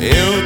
Eu